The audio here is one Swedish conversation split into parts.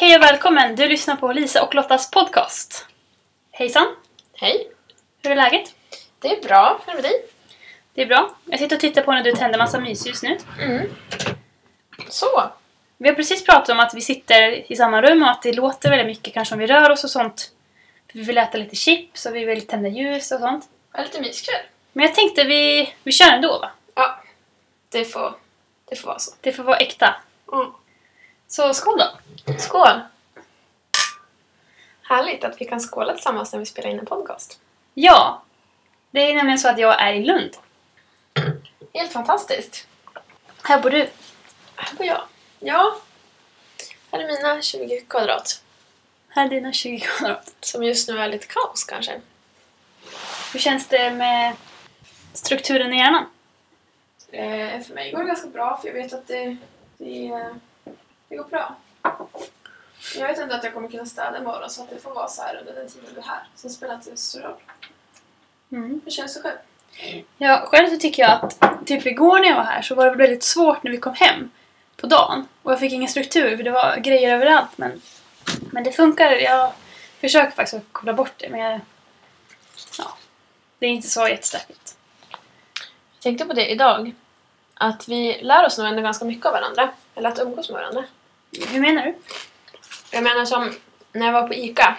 Hej och välkommen! Du lyssnar på Lisa och Lottas podcast. Hejsan! Hej! Hur är läget? Det är bra. Hur är det med dig? Det är bra. Jag sitter och tittar på när du tänder massa mysljus nu. Mm. Så. Vi har precis pratat om att vi sitter i samma rum och att det låter väldigt mycket kanske om vi rör oss och sånt. Vi vill äta lite chips och vi vill tända ljus och sånt. Ja, lite myskväll. Men jag tänkte vi, vi kör ändå va? Ja. Det får, det får vara så. Det får vara äkta. Mm. Så skål då! Skål! Härligt att vi kan skåla tillsammans när vi spelar in en podcast. Ja! Det är nämligen så att jag är i Lund. Helt fantastiskt. Här bor du. Här bor jag. Ja. Här är mina 20 kvadrat. Här är dina 20 kvadrat. Som just nu är lite kaos kanske. Hur känns det med strukturen i hjärnan? Eh, för mig går det ganska bra för jag vet att det, det, eh, det går bra. Jag vet ändå att jag kommer kunna städa imorgon så att det får vara så här under den tiden du är här. Sen spelar det inte så stor roll. Mm. Hur känns det själv? Ja, själv så tycker jag att typ igår när jag var här så var det väldigt svårt när vi kom hem på dagen. Och jag fick ingen struktur för det var grejer överallt. Men, men det funkar. Jag försöker faktiskt att koppla bort det men jag, ja, det är inte så jättestökigt. Jag tänkte på det idag. Att vi lär oss nog ändå ganska mycket av varandra. Eller att umgås med varandra. Hur menar du? Jag menar som när jag var på ICA.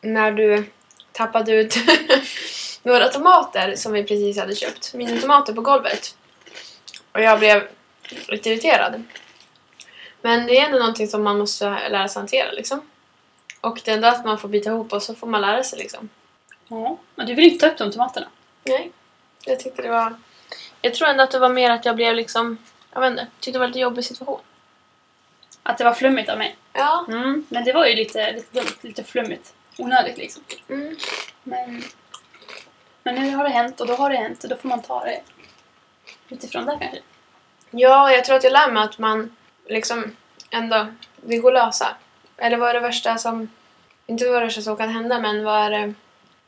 När du tappade ut några tomater som vi precis hade köpt. Minitomater på golvet. Och jag blev lite irriterad. Men det är ändå någonting som man måste lära sig hantera liksom. Och det är ändå att man får bita ihop och så får man lära sig liksom. Ja. Men du vill inte ta upp de tomaterna? Nej, jag tyckte det var... Jag tror ändå att det var mer att jag blev liksom... Jag vet inte, tyckte det var lite jobbig situation. Att det var flummigt av mig? Ja. Mm. Men det var ju lite, lite dumt, lite flummigt. Onödigt liksom. Mm. Men, men nu har det hänt och då har det hänt och då får man ta det utifrån det kanske. Ja, jag tror att jag lär mig att man liksom ändå, det går att lösa. Eller vad är det värsta som, inte vad är det värsta som kan hända, men vad är det,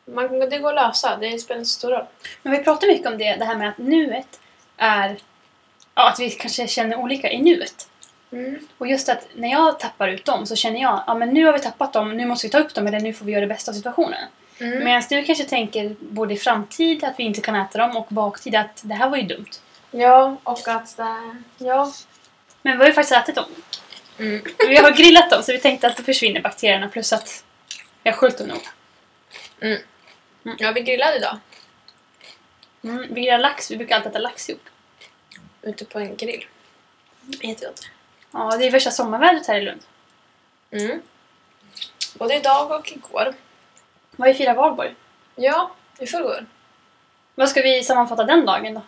man, det går att lösa. Det spelar inte så stor roll. Men vi pratar mycket om det, det här med att nuet är... Ja, att vi kanske känner olika i nuet. Mm. Och just att när jag tappar ut dem så känner jag ja men nu har vi tappat dem, nu måste vi ta upp dem eller nu får vi göra det bästa av situationen. Mm. Medan du kanske tänker både i framtid att vi inte kan äta dem och baktid att det här var ju dumt. Ja, och att det, ja. Men vi har ju faktiskt ätit dem. Mm. Vi har grillat dem så vi tänkte att då försvinner bakterierna plus att vi har sköljt dem nog. Ja, vi grillade idag. Mm, vi grillar lax, vi brukar alltid äta lax ihop. Ute på en grill. Jättegott. Ja, det är värsta sommarvädret här i Lund. Mm. Både idag och igår. Vad är fira valborg? Ja, i förrgår. Vad ska vi sammanfatta den dagen då?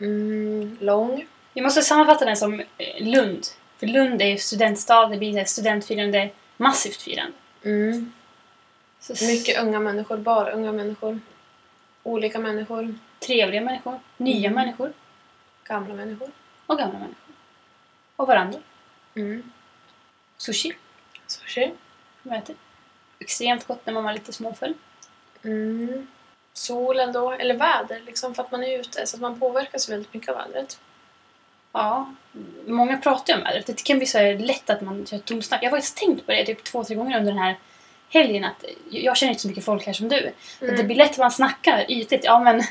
Mm, lång. Vi måste sammanfatta den som eh, Lund. För Lund är ju studentstad, det blir studentfirande, massivt firande. Mm. Så Mycket unga människor, bara unga människor. Olika människor, Trevliga människor, nya Mm. människor gamla människor. och gamla människor. Och varandra. Mm. Sushi, Sushi. som jag äter. Extremt gott när man var lite småfull. Mm. Solen då, eller väder liksom, för att man är ute. Så att man påverkas väldigt mycket av vädret. Ja, många pratar ju om vädret. Det kan bli så här lätt att man kör tomsnack. Jag har faktiskt tänkt på det typ två, tre gånger under den här helgen att jag känner inte så mycket folk här som du. Att det blir lätt att man snackar ytligt. Ja men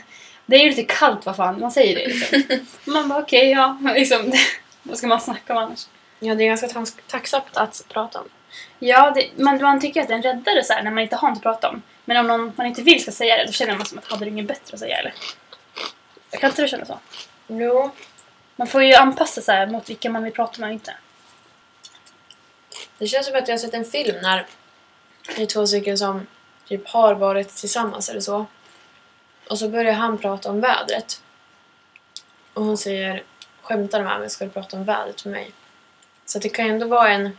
det är ju lite kallt vad fan, man säger det liksom. man bara okej, ja. Liksom, vad ska man snacka om annars? Ja, det är ganska tack- tacksamt att prata om. Ja, det, man, man tycker att det är en räddare så här, när man inte har något att prata om. Men om någon, man inte vill ska säga det, då känner man som att hade du inget bättre att säga eller? Kan inte du känna så? Jo. Man får ju anpassa sig mot vilka man vill prata med och inte. Det känns som att jag har sett en film när det är två stycken som typ har varit tillsammans eller så. Och så börjar han prata om vädret. Och hon säger, skämtar med mig, du prata om vädret med mig? Så det kan ju ändå vara en,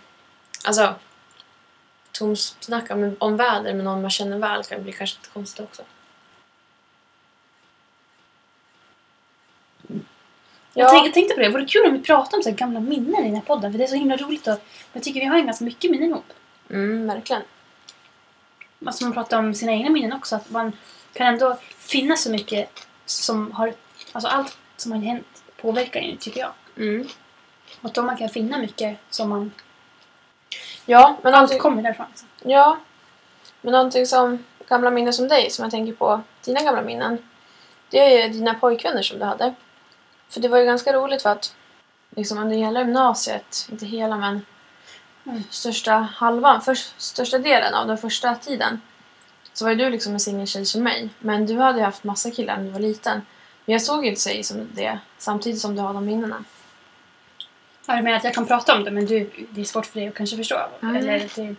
alltså, tomsnacka om, om väder med någon man känner väl kan bli kanske lite konstigt också. Jag tänkte, tänkte på det, vore kul om vi pratade om så gamla minnen i den här podden. För det är så himla roligt och jag tycker vi har ju ganska mycket minnen ihop. Mm, verkligen. Alltså man pratar om sina egna minnen också. Att man kan ändå finna så mycket som har... Alltså allt som har hänt påverkar en tycker jag. Mm. Och då man kan finna mycket som man Ja, men någonting, kommer därifrån. Liksom. ja, men någonting som gamla minnen som dig, som jag tänker på, dina gamla minnen. Det är ju dina pojkvänner som du hade. För det var ju ganska roligt för att liksom under hela gymnasiet, inte hela men Mm. största halvan, för, största delen av den första tiden så var ju du liksom en singeltjej som mig. Men du hade ju haft massa killar när du var liten. Men jag såg ju inte sig som det samtidigt som du har de minnena. Ja, du menar att jag kan prata om det men du, det är svårt för dig att kanske förstå? Mm. Eller det,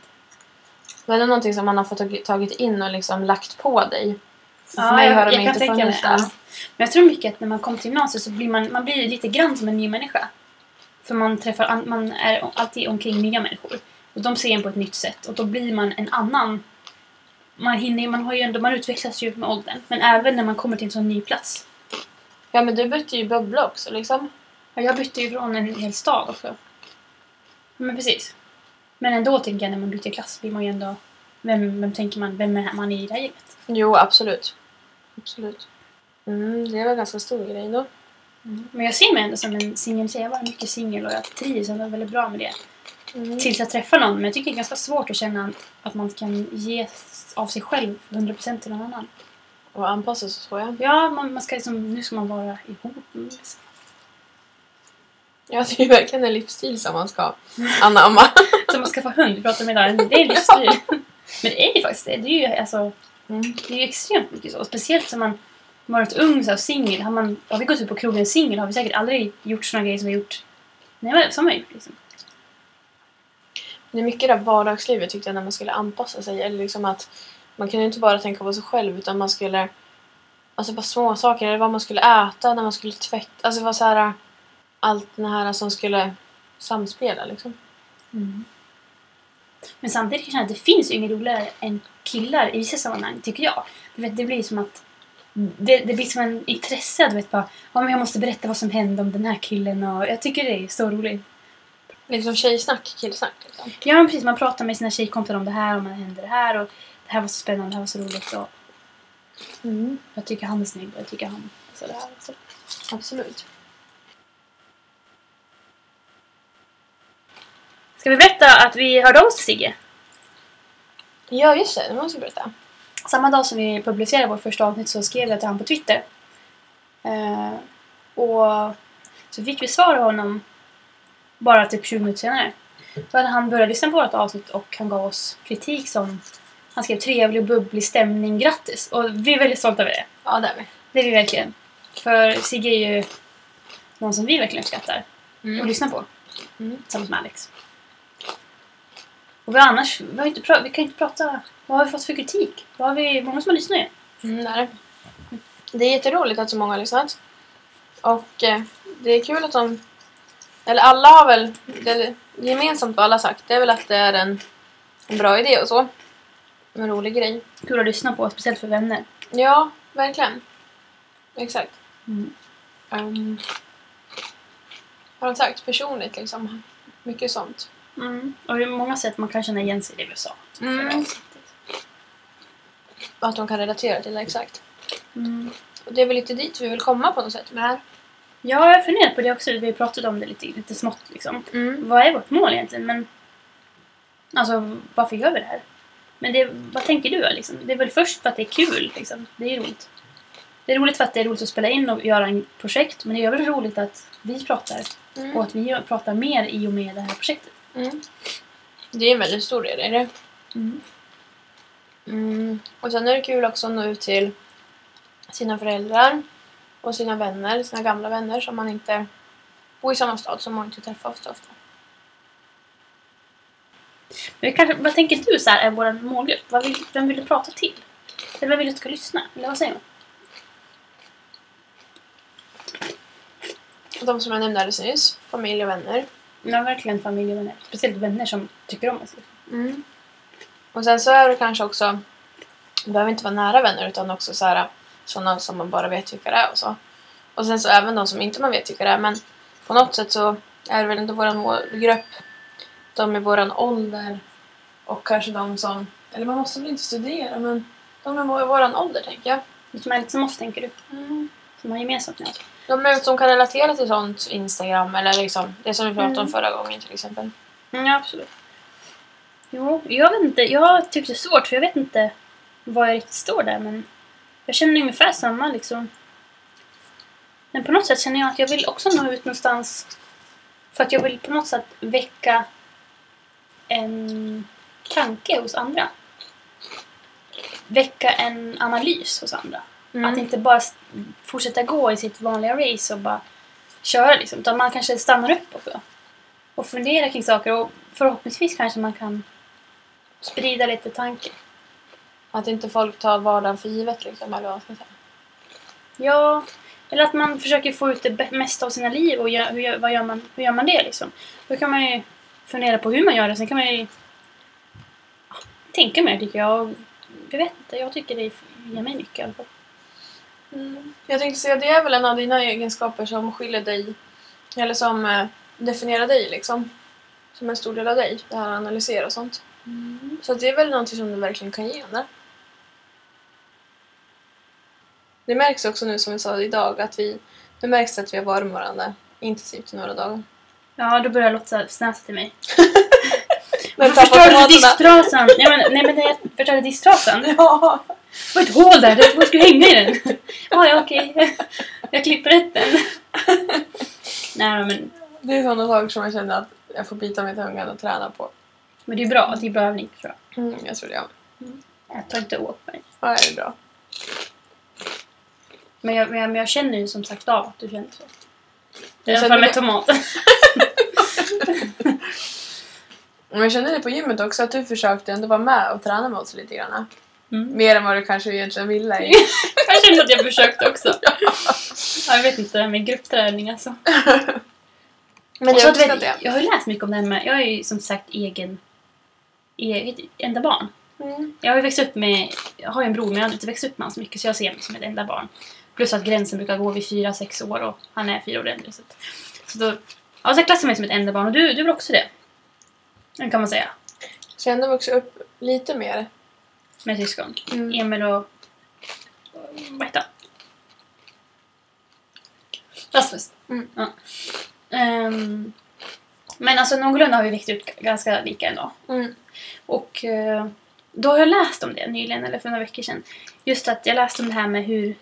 det är någonting som man har fått tagit- in och liksom lagt på dig. För Ja, mig jag, har de jag kan inte mig. funnits Ja. där. Men jag tror mycket att när man kommer till gymnasiet så blir man, man blir lite grann som en ny människa. För man träffar, an- man är alltid omkring nya människor. Och de ser en på ett nytt sätt och då blir man en annan. Man hinner, man har ju ändå, man utvecklas ju med åldern. Men även när man kommer till en sån ny plats. Ja men du bytte ju bubbla också liksom. Ja, jag bytte ju från en hel stad också. Men precis. Men ändå tänker jag när man byter klass blir man ju ändå... Vem, vem tänker man, vem är man i det här gänget? Jo absolut. Absolut. Mm, det var en ganska stor grej då. Men jag ser mig ändå som en singeltjej. Jag var mycket singel och jag trivs ändå väldigt bra med det. Mm. Tills jag träffar någon. Men jag tycker det är ganska svårt att känna att man kan ge av sig själv 100% till någon annan. Och anpassa sig så ja. Ja, man, man ska liksom, nu ska man vara ihop. Liksom. Ja det är ju verkligen en livsstil som man ska anamma. Så man ska få hund, vi pratade om idag. Det är livsstil. Men det är ju faktiskt det. Det är ju, alltså, Mm. det är ju extremt mycket så. Speciellt som man varit ung så och singel. Har, man, har vi gått ut på krogen singel har vi säkert aldrig gjort såna grejer som vi gjort Nej, men som vi har gjort. Liksom. Det är mycket det vardagslivet tyckte jag när man skulle anpassa sig. Eller liksom att man kunde inte bara tänka på sig själv utan man skulle... Alltså bara små saker eller vad man skulle äta, när man skulle tvätta. Alltså det var så här... Allt det här som skulle samspela liksom. Men samtidigt kan jag känna att det finns ju inget roligare än killar i vissa sammanhang, tycker jag. Du vet, det blir som att det, det blir som en intresse, du vet bara ja, men jag måste berätta vad som hände om den här killen och jag tycker det är så roligt. Liksom tjejsnack, killsnack liksom. Ja men precis, man pratar med sina tjejkompisar om det här och man hände det här och det här var så spännande, det här var så roligt och jag tycker han är snygg och jag tycker han så det här. Så. Absolut. Ska vi berätta att vi hörde av oss till Sigge? Ja just det, det måste jag berätta. Samma dag som vi publicerade vårt första avsnitt så skrev jag till honom på Twitter. Eh, och så fick vi svar av honom bara typ 20 minuter senare. Då hade han börjat lyssna på vårt avsnitt och han gav oss kritik som han skrev trevlig och bubblig stämning, grattis! Och vi är väldigt stolta över det. Ja det är vi. Det är vi verkligen. För Sigge är ju någon som vi verkligen uppskattar och lyssnar på. Mm. Tillsammans med Alex. Och vi annars, vi, har inte pra- vi kan inte prata, vad har vi fått för kritik? Vad har vi, många som har lyssnat ju. Mm, det är det. Det är jätteroligt att så många har lyssnat. Och eh, det är kul att de... Eller alla har väl... Det gemensamt vad alla har sagt det är väl att det är en, en bra idé och så. En rolig grej. Kul att lyssna på, speciellt för vänner. Ja, verkligen. Exakt. Mm. Um, har de sagt personligt liksom. Mycket sånt. Mm. Och det är många sätt man kan känna igen sig i det vi sa. Mm. att de kan relatera till det exakt. Mm. Och det är väl lite dit vi vill komma på något sätt med det här. Ja, jag har funderat på det också. Vi har pratat om det lite, lite smått liksom. Mm. Vad är vårt mål egentligen? Men, alltså, varför gör vi det här? Men det, vad tänker du? Liksom? Det är väl först för att det är kul. Liksom. Det är roligt. Det är roligt för att det är roligt att spela in och göra en projekt. Men det är väl roligt att vi pratar. Mm. Och att vi pratar mer i och med det här projektet. Mm. Det är en väldigt stor del i det. Mm. Mm. Och sen är det kul också att nå ut till sina föräldrar och sina vänner, sina gamla vänner som man inte bor i samma stad som man inte träffar ofta. ofta. Men kanske, vad tänker du så här, är vår målgrupp? Vad vill, vem vill du prata till? Eller vem vill du ska lyssna? Eller vad säger man? De som jag nämnde alldeles nyss, familj och vänner. Ja, verkligen familj och vänner. Speciellt vänner som tycker om oss. Mm. Och sen så är det kanske också, det behöver inte vara nära vänner utan också så här, sådana som man bara vet vilka det är och så. Och sen så även de som inte man vet vilka det är men på något sätt så är det väl inte våran målgrupp, de i våran ålder och kanske de som, eller man måste väl inte studera men de är i våran ålder tänker jag. Det som är lite som oss, tänker du? Som har gemensamt med oss. De är som kan relatera till sånt Instagram eller liksom det som vi pratade om Mm. förra gången till exempel. Mm, ja, absolut. Jo, jag vet inte. Jag tyckte det är svårt för jag vet inte var jag riktigt står där men jag känner ungefär samma liksom. Men på något sätt känner jag att jag vill också nå ut någonstans för att jag vill på något sätt väcka en tanke hos andra. Väcka en analys hos andra. Mm. Att inte bara fortsätta gå i sitt vanliga race och bara köra liksom. Utan man kanske stannar upp också. Och funderar kring saker och förhoppningsvis kanske man kan sprida lite tanke. Att inte folk tar vardagen för givet liksom, eller vad man ska säga. Ja, eller att man försöker få ut det mesta av sina liv och gör, hur, gör, vad gör, man, hur gör man det liksom? Då kan man ju fundera på hur man gör det. Sen kan man ju ja, tänka mer tycker jag. Jag vet inte, jag tycker det ger mig mycket i alla fall. Mm. Jag tänkte säga, det är väl en av dina egenskaper som skiljer dig, eller som eh, definierar dig liksom. Som en stor del av dig, det här att analysera och sånt. Så det är väl någonting som du verkligen kan ge henne. Det märks också nu som vi sa idag att vi, det märks att vi har varit med varandra intensivt i några dagar. Ja, då börjar Lotta snäsa till mig. Förstörde du disktrasan? Nej men, nej, men jag förstörde disktrasan. Det Ja! var ett hål där, det skulle hänga i den. Ja, ja, okej. Jag klipper rätt den. Nej men, Det är sådana saker som jag känner att jag får bita mig i tungan och träna på. men det är bra. Det är bra övning tror jag. Mm, jag tror det. Ja, Jag tar inte åt mig. Ja, det är bra. Men jag, men jag, men jag känner ju som sagt av att du känner så. I Jag alla fall med det. tomaten. Men jag kände det på gymmet också att du försökte ändå vara med och träna med oss lite grann. Mm. Mer än vad du kanske egentligen ville. Jag kände att jag försökte också. Ja, jag vet inte, med gruppträning alltså. Men Och jag vet, det. jag har ju läst mycket om det här med, jag är ju som sagt egen, eget enda barn. Mm. Jag har ju växt upp med, jag har ju en bror men jag har inte växt upp med honom så mycket så jag ser mig som ett enda barn. Plus att gränsen brukar gå vid fyra sex år och han är fyra år äldre. Så, så då, ja, så jag klassar mig som ett enda barn och du, du är också det? Det kan man säga. Så jag har ändå vuxit upp lite mer. Med syskon. Mm. Emil och... Vad heter han? Rasmus. Mm. Ja. Ehm, men alltså någorlunda har vi växt ut ganska lika ändå. Mm. Och eh, då har jag läst om det nyligen, eller för några veckor sedan. Just att jag läste om det här med hur,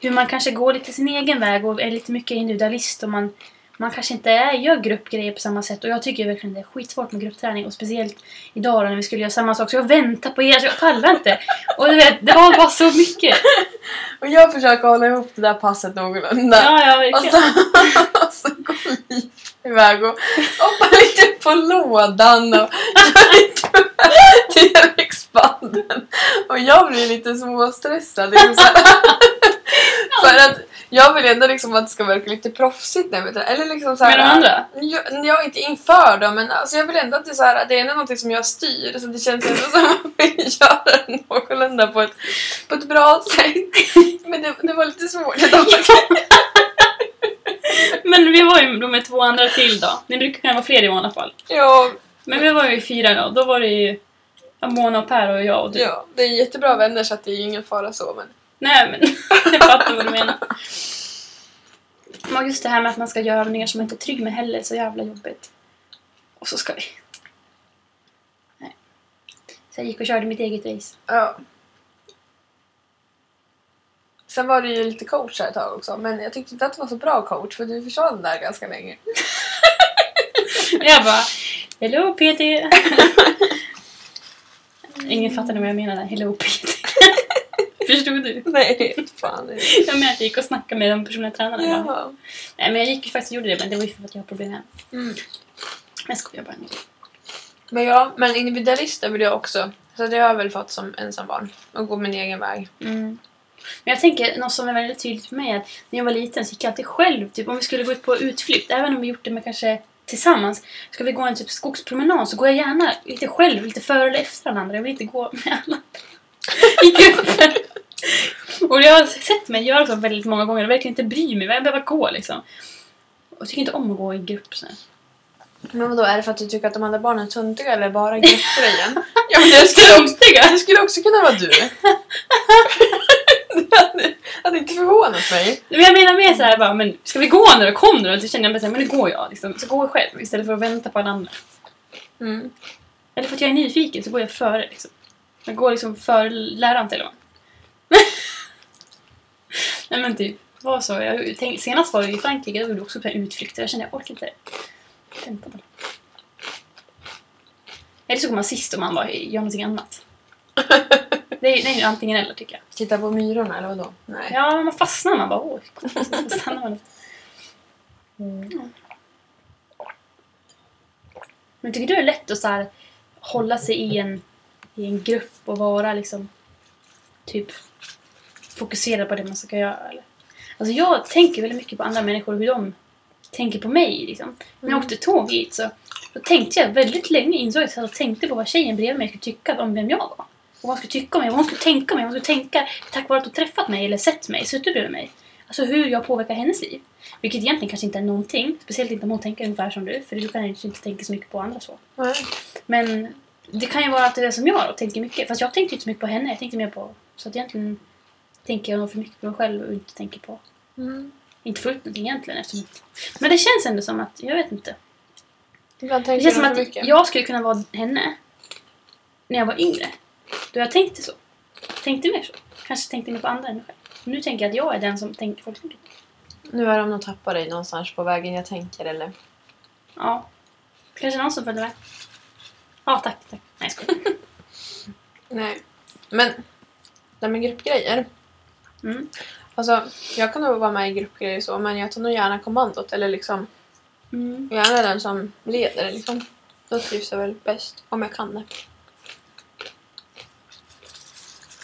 hur man kanske går lite sin egen väg och är lite mycket individualist och man, man kanske inte är, gör gruppgrejer på samma sätt. Och jag tycker verkligen det är skitsvårt med gruppträning och speciellt idag då när vi skulle göra samma sak. Så jag väntar på er, så jag pallar inte. Och du vet, det var bara så mycket. Och jag försöker hålla ihop det där passet någorlunda. Ja, ja, Och verkligen. så, och så går vi iväg och hoppar lite på lådan och gör lite. Och jag blir lite småstressad. Liksom. För att jag vill ändå liksom att det ska verka lite proffsigt tränar. Eller liksom så här, Med de andra? Jag, jag är inte inför dem men alltså jag vill ändå att det är så här, det är ändå någonting som jag styr så det känns ändå som att man vill göra det någorlunda på ett, på ett bra sätt. Men det, det var lite svårt idag. Men vi var ju med två andra till då. Ni brukar kunna vara fler i vanliga fall. Ja, Men vi var ju fyra då. Då var det ju Mona och Per och jag och du. ja, det är jättebra vänner så att det är ingen fara så men Nej men, jag fattar vad du menar. Men just det här med att man ska göra övningar som man inte är trygg med heller, så jävla jobbigt. Och så ska vi... Nej. Så jag gick och körde mitt eget race. ja. Sen var det ju lite coach här ett tag också men jag tyckte inte att det var så bra coach för du försvann där ganska länge. Jag bara, Hello PT! Ingen fattade vad jag menade. Hello PT. Förstod du? Nej, fan. Jag menar att jag gick och snackade med de personliga tränarna. Ja. Nej men jag gick ju faktiskt och gjorde det, men det var ju för att jag har problem hem. Mm. Men jag skojar bara nu. Men ja, men individualist är väl jag också. Så det har jag väl fått som ensam barn. Och gå min egen väg. Mm. Men jag tänker, något som är väldigt tydligt för mig är att när jag var liten så gick jag alltid själv. Typ om vi skulle gå ut på utflykt, även om vi gjort det med kanske tillsammans. Ska vi gå en typ skogspromenad så går jag gärna lite själv, lite före eller efter alla andra. Jag vill inte gå med alla i gruppen. Och jag har sett mig göra så väldigt många gånger och verkligen inte bry mig. Jag behöver gå liksom. Och jag tycker inte om att gå i grupp så. Men vadå, är det för att du tycker att de andra barnen är töntiga eller bara gruppgrejen? ja, men det skulle, också, det skulle också kunna vara du. det hade, hade inte förvånat mig. Men jag menar mer såhär bara, men ska vi gå nu då? Kom nu då! Så känner jag bara såhär, men nu går jag liksom. Så går jag själv istället för att vänta på alla andra. Mm. Eller för att jag är nyfiken så går jag före liksom. Jag går liksom före läraren till och med. Nej men typ, var så. Jag tänk, senast var det i Frankrike, då gjorde vi också på utflykter. Jag kände jag orkar inte tänka på det. Eller så går man sist om man bara gör någonting annat. Det är, det är ju antingen eller tycker jag. Titta på myrorna eller vadå? Nej. Ja, man fastnar man bara åh, coolt. Så stannar man. Mm. Men tycker du det är lätt att så här, hålla sig i en, i en grupp och vara liksom typ fokuserad på det man ska göra? Eller? Alltså jag tänker väldigt mycket på andra människor och hur de tänker på mig. Liksom. När jag Mm. åkte tåg hit så då tänkte jag väldigt länge, insåg jag att jag tänkte på vad tjejen bredvid mig skulle tycka om vem jag var. Och vad hon skulle tycka om mig, vad hon skulle tänka om mig, vad hon skulle tänka tack vare att hon träffat mig eller sett mig, suttit bredvid mig. Alltså hur jag påverkar hennes liv. Vilket egentligen kanske inte är någonting. Speciellt inte om hon tänker ungefär som du. För du kan ju inte tänka så mycket på andra så. Nej. Men det kan ju vara att det är det som jag då tänker mycket. Fast jag tänkte inte så mycket på henne. Jag tänkte mer på... Så att egentligen tänker jag nog för mycket på mig själv och inte tänker på... Mm. Inte få ut någonting egentligen eftersom... Men det känns ändå som att... Jag vet inte. Ibland Det tänker känns som att mycket. jag skulle kunna vara henne. När jag var yngre. Då jag tänkte så. Tänkte mer så. Kanske tänkte mer på andra än mig själv. Nu tänker jag att jag är den som tänker folk tänker. Nu är de nog tappat dig någonstans på vägen jag tänker eller? Ja. Kanske någon som följer med. Ja, tack, tack. Nej, jag. Nej. Men, det här med gruppgrejer. Mm. Alltså, jag kan nog vara med i gruppgrejer så, men jag tar nog gärna kommandot eller liksom Mm. gärna den som leder liksom. Då trivs jag väl bäst, om jag kan det.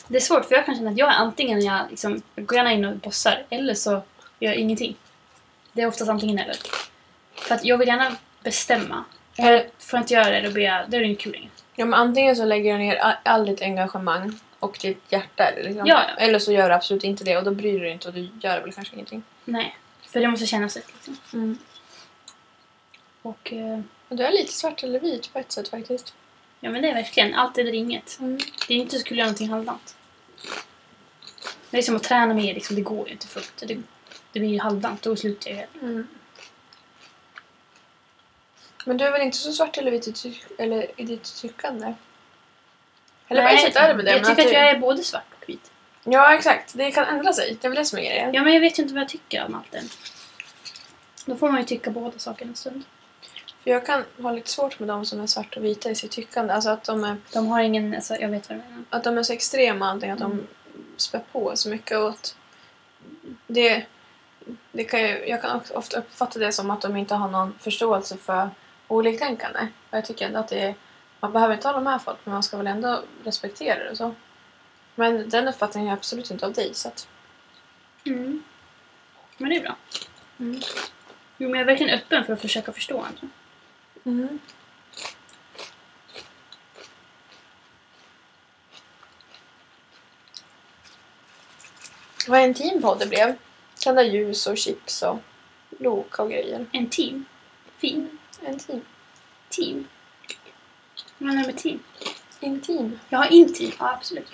Det är svårt för jag kan känna att jag är antingen jag, liksom, jag går gärna in och bossar eller så gör jag ingenting. Det är oftast antingen eller. För att jag vill gärna bestämma. Eller, Får jag inte göra det då blir jag, då är det inte kul längre. ja, men antingen så lägger du ner all, all ditt engagemang och ditt hjärta. eller Liksom. Ja, ja. Eller så gör du absolut inte det och då bryr du dig inte och du gör väl kanske ingenting. Nej, för det måste kännas rätt liksom. Mm. Och eh, du är lite svart eller vit på ett sätt faktiskt. ja men det är verkligen allt eller inget. Mm. Det är inte så kul att göra någonting halvdant. Det är som att träna mer liksom, det går ju inte fullt. Det, det blir ju halvdant, då slutar jag ju. Mm. Men du är väl inte så svart eller vit i, ty- eller i ditt tyckande? Eller ett sätt är det med det. jag tycker att du- jag är både svart och vit. Ja, exakt. Det kan ändra sig. Det är väl det som är grejen. Ja, men jag vet ju inte vad jag tycker om allt än. Då får man ju tycka båda sakerna en stund. För jag kan ha lite svårt med de som är svarta och vita i sitt tyckande. Alltså att de är, De har ingen, alltså, jag vet vad du menar. att de är så extrema allting, att Mm. de spär på så mycket och att det, det kan ju, jag kan ofta uppfatta det som att de inte har någon förståelse för oliktänkande. Och jag tycker ändå att det är, man behöver inte hålla med folk men man ska väl ändå respektera det och så. Men den uppfattningen är absolut inte av dig så att, Mm. Men det är bra. Mm. Jo, men jag är verkligen öppen för att försöka förstå andra. mm. Vad en teampodd det blev. Tända ljus och chips och Loka och grejer. En team. Fin. En team. Team. Vad menar du med team? Intim. Jag har inteam. Ja, absolut.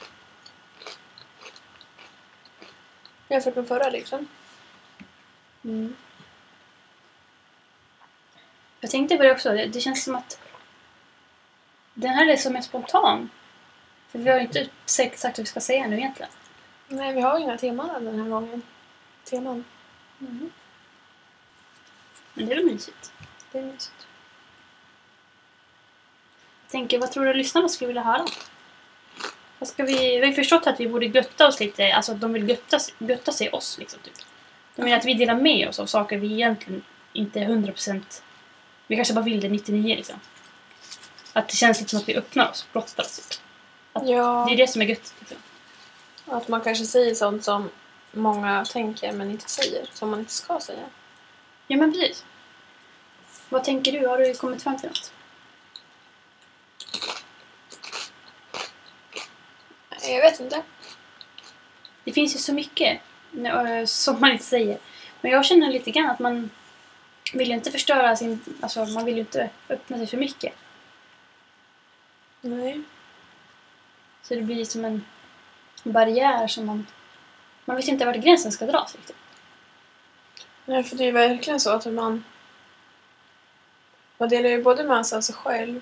Jämfört med förra liksom. Mm. Jag tänkte på det också. Det, det känns som att den här är som är spontan. För vi har ju inte sagt vad vi ska säga nu egentligen. Nej, vi har inga teman den här gången. Teman. Men det är väl mysigt. Det är mysigt. Jag tänker, vad tror du lyssnarna skulle vilja höra? Vad ska vi, vi har ju förstått att vi borde götta oss lite, alltså att de vill götta, götta sig oss liksom. Typ. De menar att vi delar med oss av saker vi egentligen inte är 100% Vi kanske bara vill det 99 liksom. Att det känns lite som att vi öppnar oss, blottar oss. Typ. Ja, Det är det som är gött. Liksom. att man kanske säger sånt som många tänker men inte säger. Som man inte ska säga. Ja men precis. Vad tänker du? Har du kommit fram till något? Jag vet inte. Det finns ju så mycket eh, som man inte säger. Men jag känner lite grann att man vill ju inte förstöra sin... Alltså man vill ju inte öppna sig för mycket. Nej. Så det blir som en barriär som man... Man vet inte vart gränsen ska dras riktigt. Nej, för det är verkligen så att man... Man delar ju både med sig av sig själv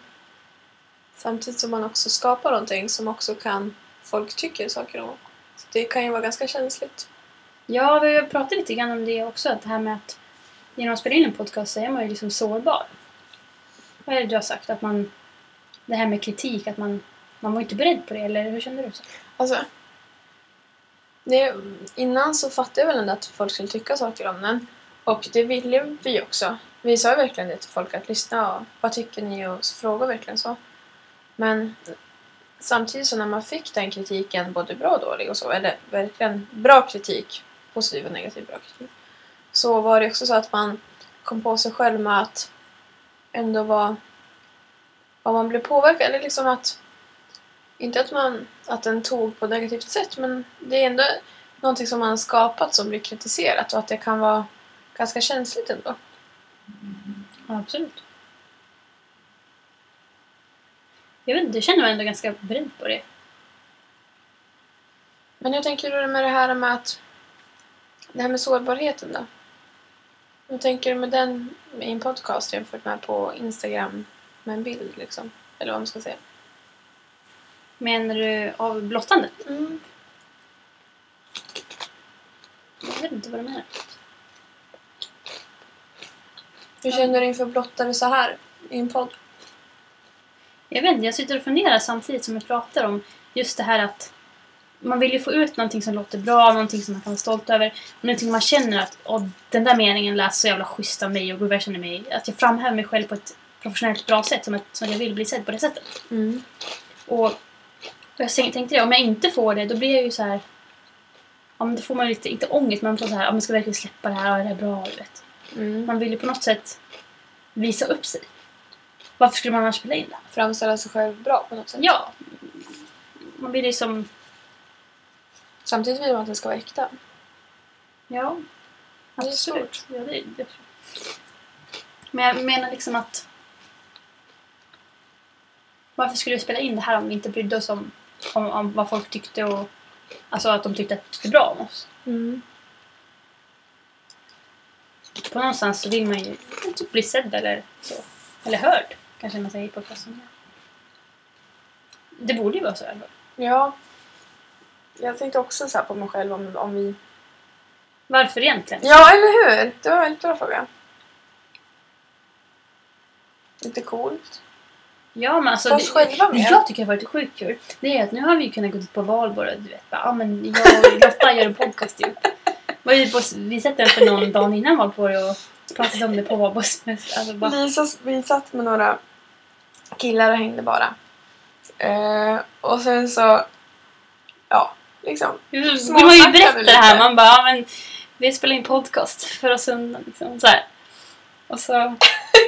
Samtidigt som man också skapar någonting som också kan folk tycker saker om. Så det kan ju vara ganska känsligt. Ja, vi har pratat lite grann om det också. Att det här med att genom att spela in en podcast så är man ju liksom sårbar. Vad är det du har sagt? Att man... Det här med kritik, att man... Man var inte beredd på det, eller hur kände du? Så? Alltså, det, innan så fattade jag väl ändå att folk skulle tycka saker om den. Och det ville vi också. Vi sa ju verkligen det till folk att lyssna och vad tycker ni och fråga verkligen så. Men samtidigt så när man fick den kritiken, både bra och dålig och så, eller verkligen bra kritik, positiv och negativ bra kritik, så var det också så att man kom på sig själv med att ändå vara vad man blev påverkad, eller liksom att inte att, man, att den tog på ett negativt sätt men det är ändå någonting som man skapat som blir kritiserat och att det kan vara ganska känsligt ändå. Ja, absolut. Jag vet inte, jag känner mig ändå ganska beredd på det. Men jag tänker med det här med att det här med sårbarheten då? Hur tänker du med den i en podcast jämfört med på Instagram med en bild liksom? Eller vad man ska säga. Menar du av blottandet? Mm. Jag vet inte vad du menar. Hur känner du inför blottare så här i en podd? Jag vet inte, jag sitter och funderar samtidigt som vi pratar om just det här att man vill ju få ut någonting som låter bra, någonting som man kan vara stolt över. Och någonting man känner att Åh, den där meningen läser så jävla schysst av mig och gud vad jag känner mig. Att jag framhäver mig själv på ett professionellt bra sätt som, att, som att jag vill bli sedd på det sättet. Mm. Och jag tänkte det, om jag inte får det då blir jag ju så här. Ja men då får man ju lite, inte ångest men man får så här, ja men ska jag verkligen släppa det här, ja, är det här bra, du vet. Mm. Man vill ju på något sätt visa upp sig. Varför skulle man annars spela in det? Framställa sig själv bra på något sätt. Ja. Man vill liksom, Samtidigt vill man att det ska vara äkta. ja. Det är Absolut. Ja, det är det. Men jag menar liksom att varför skulle vi spela in det här om vi inte brydde oss om, om, om vad folk tyckte och alltså att de tyckte att det var bra om oss. Mm. På någonstans så vill man ju typ bli sedd eller så. Eller hörd, kanske man säger i podcasten. Det borde ju vara så i alla fall. Ja. Jag tänkte också så på mig själv om, om vi... Varför egentligen? Ja, eller hur? Det var en väldigt bra fråga. Lite coolt. Ja, men alltså, oss själva med. jag tycker det har varit sjukt kul det är att nu har vi kunnat gå ut på valborg och du vet, bara, ja men jag och Lotta gör en podcast ihop. Var ju på, vi satt där för någon dag innan valborg och pratade om det på valborgsmässan. Alltså, bara, Vi, satt- vi satt med några killar och hängde bara. Eh, och sen så... Ja, liksom. vill man ju småsnackade berätta lite. det här. Man bara, ja men vi spelar in podcast för oss undan. Liksom, så här. Och så,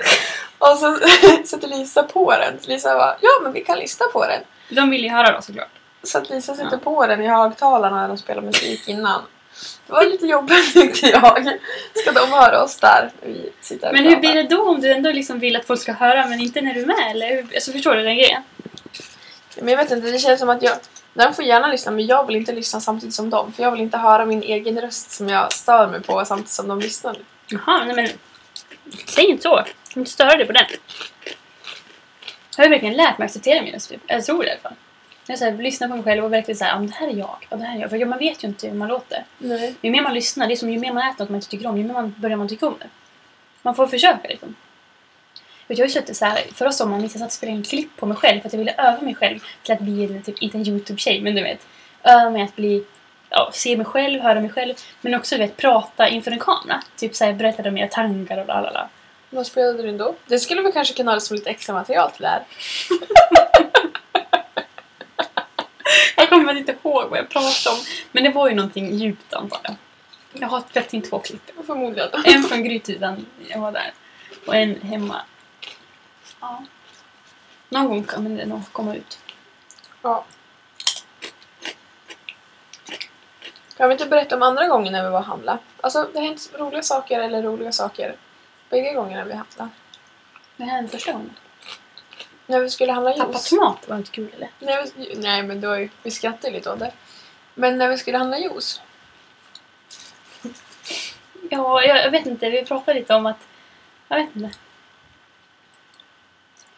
Och så sätter Lisa på den. Lisa bara, ja men vi kan lyssna på den. de vill ju höra då såklart. Så att Lisa sätter Ja. på den i högtalarna när de spelar musik innan. Det var lite jobbigt tyckte jag. Ska de höra oss där? Vi sitter Men hur blir det då om du ändå liksom vill att folk ska höra men inte när du är med? Eller hur? Alltså, förstår du den grejen? Men jag vet inte, det känns som att jag... De får gärna lyssna men jag vill inte lyssna samtidigt som dem. För jag vill inte höra min egen röst som jag stör mig på samtidigt som de lyssnar. Jaha, nej men säg inte så. Kan inte störa dig på den. Jag har verkligen lärt mig att acceptera min röst. typ. Jag tror det i alla fall. Jag så här, lyssnar på mig själv och verkligen säger om det här är jag och det här är jag. För man vet ju inte hur man låter. Nej. Ju mer man lyssnar, det är som ju mer man äter något man inte tycker om, ju mer man börjar man tycka om det. Man får försöka liksom. Jag har ju så här, förra sommaren jag satt spelade in klipp på mig själv för att jag ville öva mig själv till att bli, en, typ, inte en YouTube-tjej, men du vet. Öva mig att bli, ja, se mig själv, höra mig själv, men också du vet, prata inför en kamera. Typ så här, berätta om mina tankar och lalala. Vad spelade du in då? Det skulle vi kanske kunna ha som lite extra material till det här. Jag kommer inte ihåg vad jag pratade om, men det var ju någonting djupt antar jag. Jag har spelat in två klipp. Förmodligen. En från Grythyttan, jag var där. Och en hemma. Ja. Någon gång kommer det nog komma ut. Ja. Kan vi inte berätta om andra gången när vi var och handla? Alltså, det har hänt roliga saker eller roliga saker bägge gångerna vi handlade. Det är första gången. När vi skulle handla Tappa juice. tomat var inte kul eller? Nej, vi, nej men då, är- vi skrattade ju lite åt det. Men när vi skulle handla juice. Ja, jag, vet inte. Vi pratade lite om att... Jag vet inte.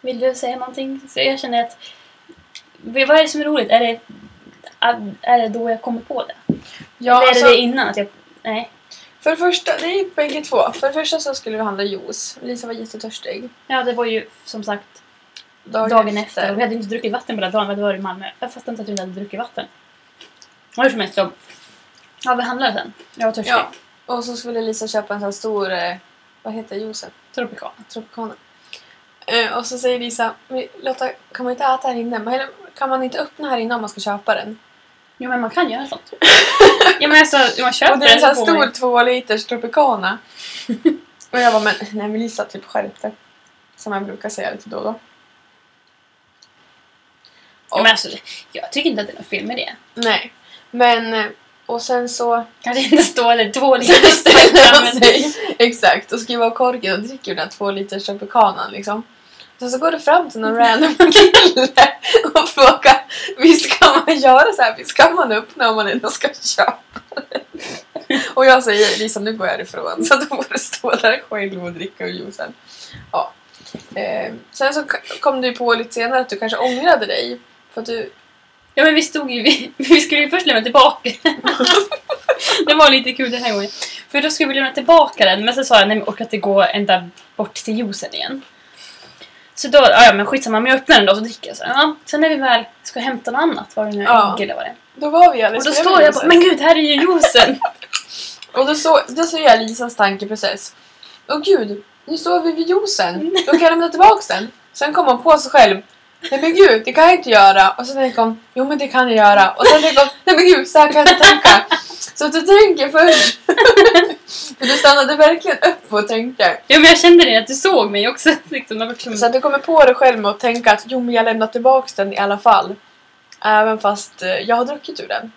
Vill du säga någonting? Så jag känner att... Vad är det som är roligt? Är det, är det då jag kommer på det? Ja, Eller är alltså, det det innan? Att jag, nej. för det första, det är bägge två. För det första så skulle vi handla juice. Lisa var jättetörstig. Ja, det var ju som sagt Dagen, dagen, efter. Och vi hade inte druckit vatten på den dagen, men det var i Malmö. Jag fattar inte att vi inte hade druckit vatten. Och hur som helst så... Ja, vi handlade sen. Jag var törstig. Ja. Och så skulle Lisa köpa en sån stor, eh, vad heter juicen? Tropicana. Tropicana. Eh, och så säger Lisa, "Men Lotta, kan man inte äta här inne? Men, kan man inte öppna här inne om man ska köpa den? Jo, men man kan göra sånt. ja, men alltså, man köper och det är en sån så här stor man... två liters Tropicana. och jag bara, men nej men Lisa, typ skärp dig. Som jag brukar säga lite då och då. Ja, men alltså, jag tycker inte att det är något fel med det. Nej. Men, eh, och sen så Kanske inte stå eller två liter ställer man men... sig. Exakt, och skriver av korken och dricker den här två liters Tropicanan liksom. Så, så går det fram till någon random kille och frågar Visst kan man göra så här? Visst kan man öppna om man ändå ska köpa den? Och jag säger Lisa nu går jag ifrån så då får du stå där själv och dricka ur juicen. Ja. Eh, sen så kom du på lite senare att du kanske ångrade dig. För att du... Ja men vi stod ju, vi, vi skulle ju först lämna tillbaka Det var lite kul den här gången. För då skulle vi lämna tillbaka den men så sa jag nej men orkar inte gå ända bort till juicen igen. Så då, ja men skitsamma men jag öppnar den då och så dricker jag. Så, ja. Sen när vi väl ska hämta något annat, var det nu Ja. ägg eller vad det. Då var vi Och alldeles då bredvid står jag bara men gud här är ju juicen! Och då, så, då ser jag Lisas tankeprocess. Åh gud, nu står vi vid juicen. Då kan jag lämna tillbaka den. Sen kom hon på sig själv. Nej men gud, det kan jag inte göra. Och så tänker hon, jo men det kan jag göra. Och sen tänker hon, nej men gud, så här kan jag inte tänka. Så att du tänker först. För du stannade verkligen upp och tänkte. ja men jag kände det att du såg mig också. Liksom, liksom, Så att du kommer på dig själv med att tänka att jo men jag lämnar tillbaka den i alla fall. Även fast eh, jag har druckit ur den.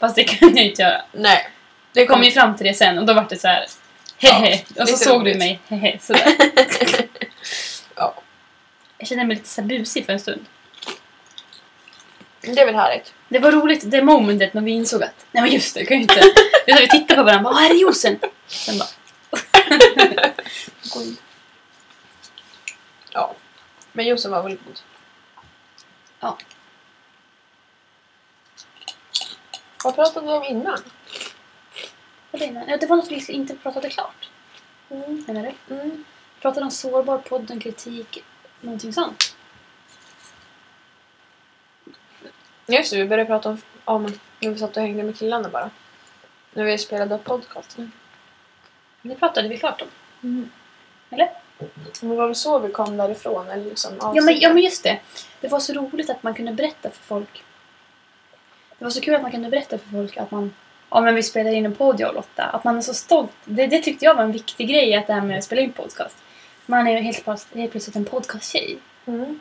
Fast det kunde jag inte göra. Nej. Det kom ju fram till det sen och då var det så här. Hehe. och så såg roligt. du mig. Hehe. Sådär. Ja. Jag kände mig lite så här busig för en stund. Det är väl härligt. Det var roligt, det momentet när vi insåg att nej men just det, det kan ju inte. Vi tittade på varandra och bara här är juicen. Sen bara... Oj. Ja. Men juicen var väldigt god. Ja. Vad pratade vi om innan? Vad det? Ja, det var något vi inte pratade klart. Mm. Menar du? Mm. Pratade om sårbar podden, kritik, någonting sånt. Just det, vi började prata om, om när vi satt och hängde med killarna bara. När vi spelade upp podcasten. Det pratade vi klart om. Mm. Eller? Det var väl så vi kom därifrån? Eller liksom Ja men, ja men just det. Det var så roligt att man kunde berätta för folk. Det var så kul att man kunde berätta för folk att man Ja men vi spelar in en podd jag och Lotta. Att man är så stolt. Det, det tyckte jag var en viktig grej att det här med att spela in podcast. Man är ju helt, helt plötsligt en podcasttjej. Mm.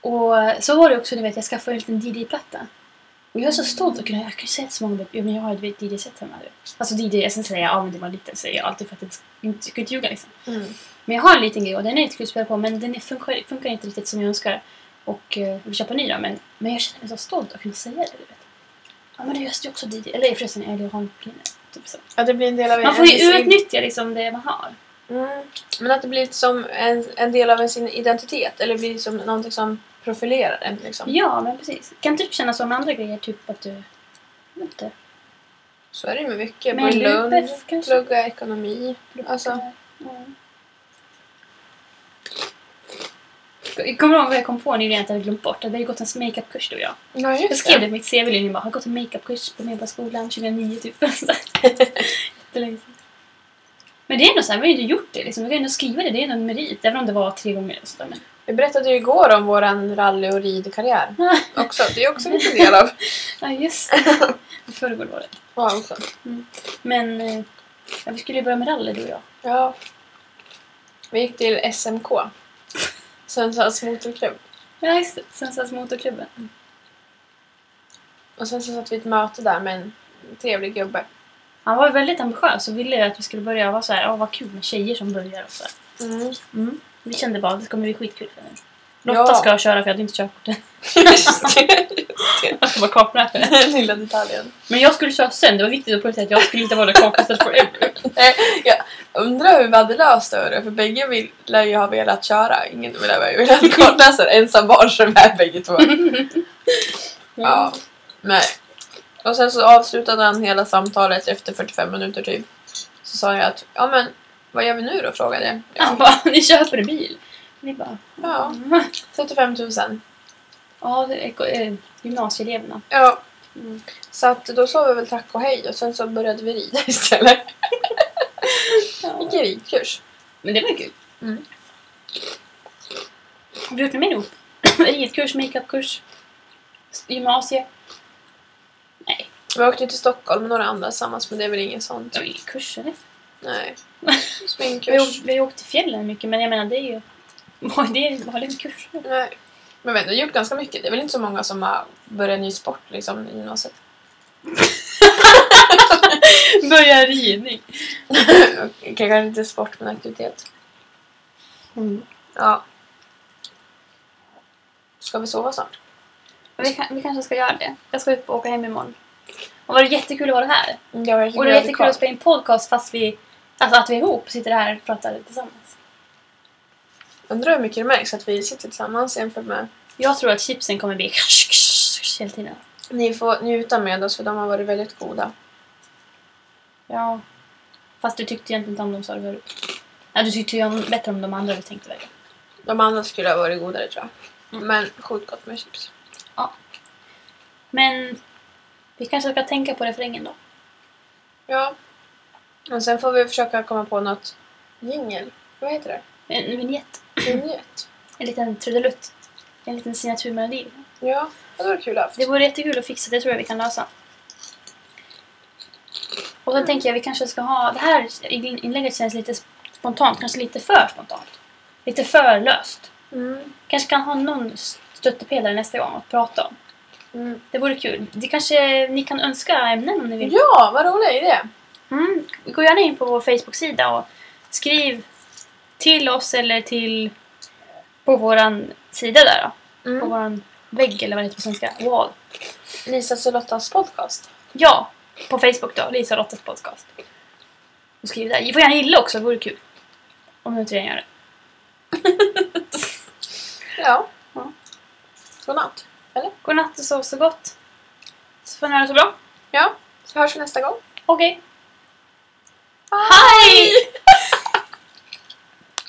Och så var det också, du vet, jag skaffade en liten DJ-platta. Och jag är så stolt att kunna, jag kan ju säga till så många, ja men jag har ett DJ-set hemma. Alltså DJ, jag sen säger jag, ja men det var liten, säger jag alltid för att det inte ska ljuga liksom. Mm. Men jag har en liten grej och den är jättekul att spela på men den funkar, funkar inte riktigt som jag önskar. Och eh, vi köper en ny då, men, men jag känner mig så stolt att kunna säga det. Du vet. Ja men du är ju också DJ, eller förresten, jag har en pinne. Typ så. Ja, det blir en del av Man får ju utnyttja liksom det man har. Mm. Men att det blir som en, en del av sin identitet. Eller blir som någonting som profilerar en. Liksom. Ja men precis. Kan typ känna så med andra grejer, typ att du, jag inte. Så är det ju med mycket. Med På Lund, kanske? plugga ekonomi. Alltså, Ja. Jag kommer ihåg vad jag kom på nyligen att jag hade glömt bort. Det hade gått en makeupkurs du och jag. ja, Jag just skrev det i mitt CV-linje bara. Har gått en makeupkurs på Medborgarskolan 2009 typ. Jättelänge sedan. Men det är ändå så här, vi har ju inte gjort det liksom. Vi kan ändå skriva det, det är ändå en merit. Även om det var tre gånger sådär. Men... Vi berättade ju igår om våran rally och ridkarriär. Också. Det är också en liten del av. Ja just det. I förrgår var det. Ja, också. Men eh, ja, vi skulle ju börja med rally du och jag. Ja. Vi gick till SMK. Sundsvalls motorklubb. Ja just det, Sundsvalls motorklubben. Och sen så satt vi ett möte där med en trevlig gubbe. Han var väldigt ambitiös och ville att vi skulle börja vara så här, ja vad kul med tjejer som börjar och så. Mm. Mm. Vi kände bara att det kommer bli skitkul för henne. Lotta Ja. ska köra för jag hade inte körkort än. Just det. Jag ska för det. Den lilla detaljen. Men jag skulle köra sen. Det var viktigt att poängtera att jag skulle inte vara kaknästet forever. Jag undrar hur vi hade löst det, för bägge vill, lär ju ha velat köra. Ingen vill ha velat kartläsare. Ensam barn som är bägge två. Ja, nej. Och sen så avslutade han hela samtalet efter 45 minuter typ. Så sa jag att, ja men vad gör vi nu då? frågade jag. Han bara, ni köper en bil. Vi bara, ja 35 000. ja, det är eh, gymnasieeleverna. Ja, Mm. så att då sa vi väl tack och hej och sen så började vi rida istället. Ja. Gick en ridkurs. Men det var kul. Mm. Har du gjort något mer ihop? Ridkurs, makeupkurs, gymnasie? Vi åkte till Stockholm med några andra tillsammans men det är väl ingen sån typ. ingen kurs eller? Nej. Vi Sminkurs. vi har åkt till fjällen mycket men jag menar det är ju... Vad är det? Är det med kurs? Nej. Men vi har gjort ganska mycket. Det är väl inte så många som har börjat en ny sport liksom i gymnasiet. Börja ridning. Okej, Kanske inte sport men aktivitet. Mm. Ja. Ska vi sova snart? Vi, kan, vi kanske ska göra det. Jag ska upp och åka hem imorgon. Och var det jättekul att vara här. Det var Och det är jättekul att spela in podcast fast vi... Alltså att vi är ihop, sitter här och pratar tillsammans. Undrar hur mycket det märks att vi sitter tillsammans jämfört med... Jag tror att chipsen kommer bli hela tiden. Ni får njuta med oss för de har varit väldigt goda. Ja. Fast du tyckte egentligen inte om dem sa du förut. Ja, du tyckte ju bättre om de andra du tänkte väga. De andra skulle ha varit godare tror jag. Mm. Men sjukt gott med chips. Men vi kanske ska tänka på refrängen då. Ja. Och sen får vi försöka komma på något jingel. Vad heter det? En vignett. Vignett. En liten trudelutt. En liten signaturmelodi. Ja, det vore kul haft. Det vore jättekul att fixa, det tror jag vi kan lösa. Och sen tänker jag vi kanske ska ha... Det här inlägget känns lite spontant, kanske lite för spontant. Lite för löst. Mm. Kanske kan ha någon stöttepelare nästa gång att prata om. Mm. Det vore kul. Det kanske ni kan önska ämnen om ni vill. Ja, vad rolig idé! Mm. Gå gärna in på vår Facebook-sida och skriv till oss eller till på våran sida där då. På Mm. våran vägg eller vad det heter på svenska. Wall. Lisas och Lottas podcast. Ja, på Facebook då. Lisa och Lottas podcast. Och skriv där. Ni får gärna gilla också, det vore kul. Om ni inte redan gör det. Ja. Ja. Godnatt. Godnatt och sov så gott. Så får ni ha det så bra. Ja, så hörs vi nästa gång. Okej. Hej!